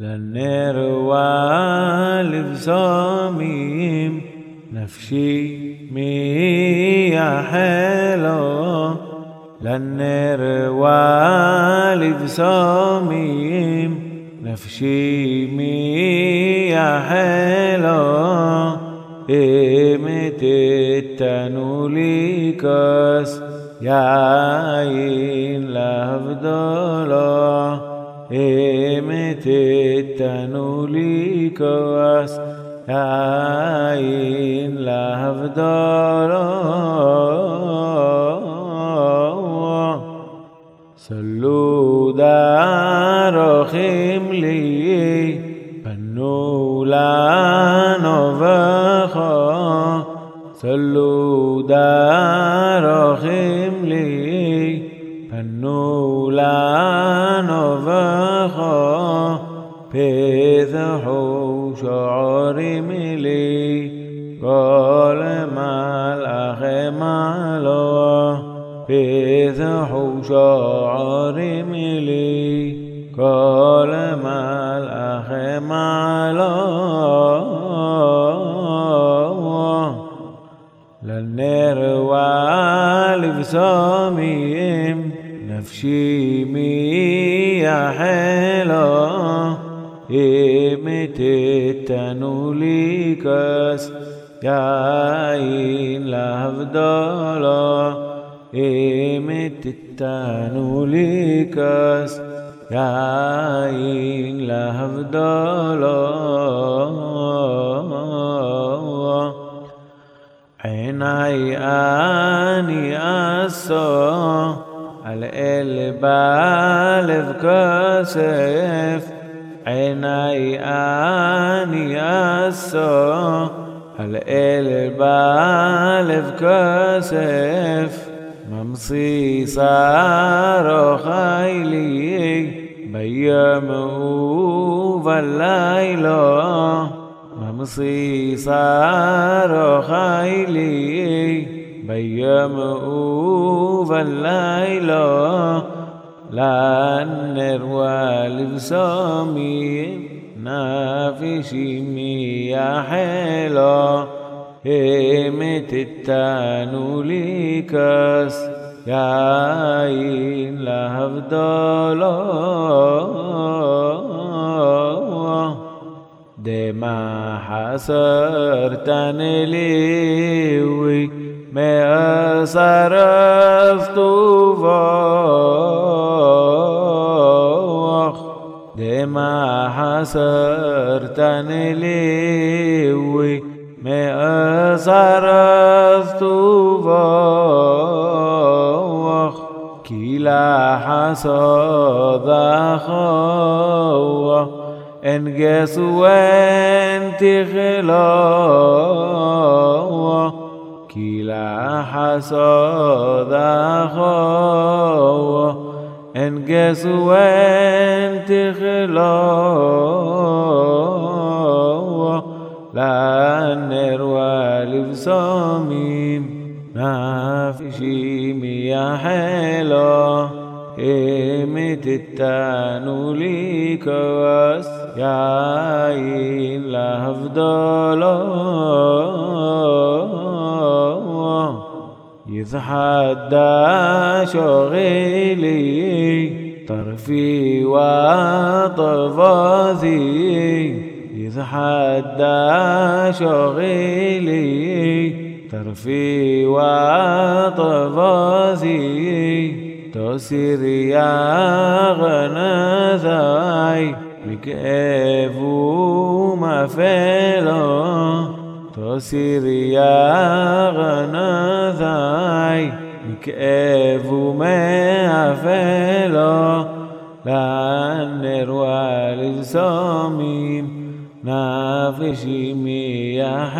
للنير والبصاميم نفشي ميا حلو. للنير والبصاميم نفشي ميا حلو. إمتتنو ليكس يا عين لفضلو emitettano licoas ain lavdoro sallu darochim li panu lano vacho sallu darochim بيذحو شعري ملي قال ما الأخ ماله بيذحو شعري ملي قال ما الأخ ماله للنروى لفصامي نفسي مي حلو imite tanulikas yain lavdala imite tanulikas yain lavdala عيناي آني أصو القلب بالف كسف عيناي أن اسو هل بالف كسف ممصي صارو خيلي بيمه والليل ممصي صارو خيلي بيمه والليل لانر والبسامي نافشي ميا حلو همت التانو يا ياين لهفضلو دما حسر تنليوي ما صرفت فوق بما حسرتني لي وما صرفت فوق كلا حصاد خوه إن قاس وانت خلاوة كلا حصاد خواوة خو انجس وانت خلو لا نروى لبساميم نافشي ميا حلو إمت التانو لي كواس ياين لهفضلو يتحدى شغلي طرفي وطفاثي يتحدى شغلي طرفي وطفاثي تسير يا غنذاي بكيف وما فيلو תוסירי ארנזי, מכאב ומאבלו, לאן נרוע לבסומים, נפשי מייחלו,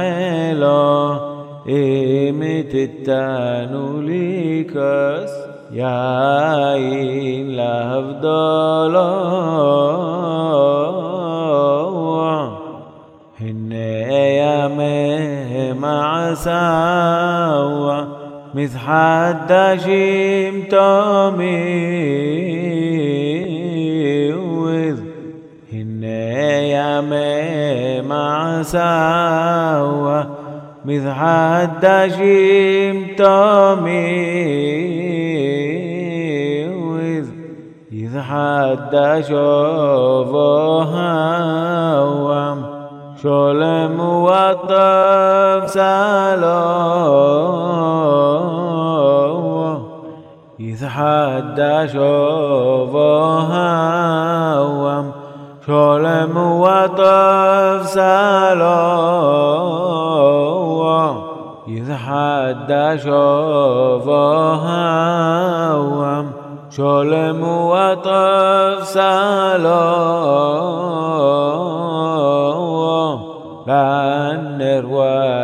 אם תתנו לי כוס, יין להבדולו. سوا مث شيم شمتمي وذ يا ما سوا مث حد شيم تومي وذ إذ حتى شوفها شلم وطف سلام. يتحدى شوفهم شلم وطف سلام. يتحدى شوفهم شلم وطف سلام.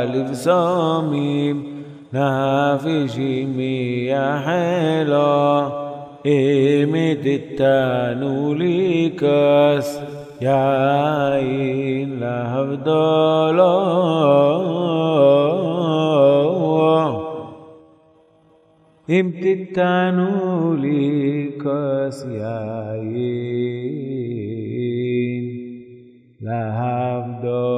والبساميم نافشي ميحلا إمت التانولي كاس يعين لهفضلا إمت التانولي كاس يعين لهفضلا